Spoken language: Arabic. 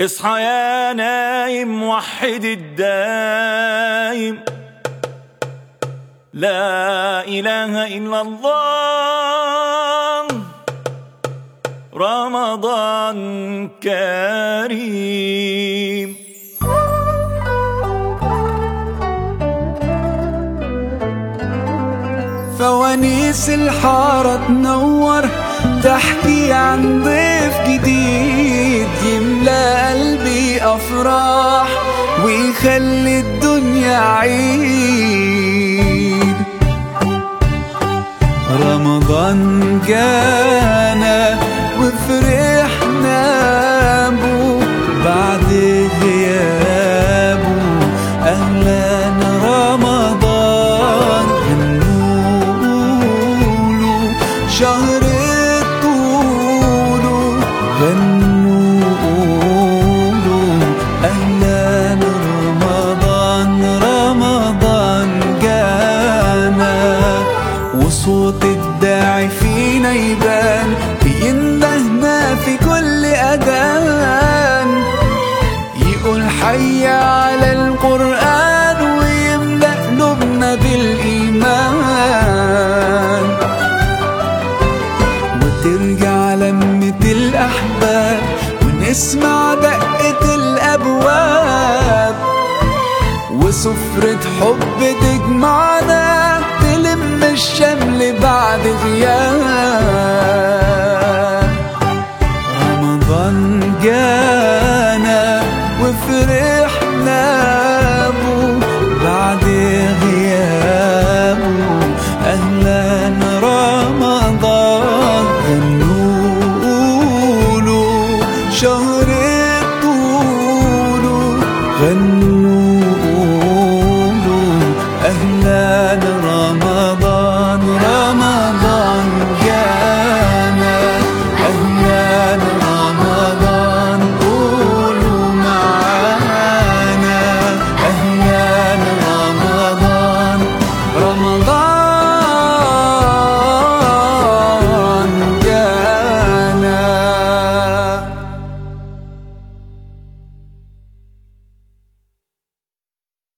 اصحى يا نايم وحد الدايم. لا إله إلا الله. رمضان كريم. فوانيس الحارة تنور تحكي عن ضيف جديد. أفراح ويخلي الدنيا عيد. رمضان جانا وفرحنا بو بعد غيابه أهلا رمضان. هنقوله شهر طوله وصوت الداعي فينا يبان بيندهنا في كل أذان. يقول حي على القرآن ويملأ قلوبنا بالإيمان. وترجع لمة الأحباب ونسمع دقة الأبواب. وسفرة حب تجمعنا تلم الشمل بعد غياب. رمضان جانا وفرحنا بو بعد غيابه أهلا رمضان غنوله شهر طوله غنوا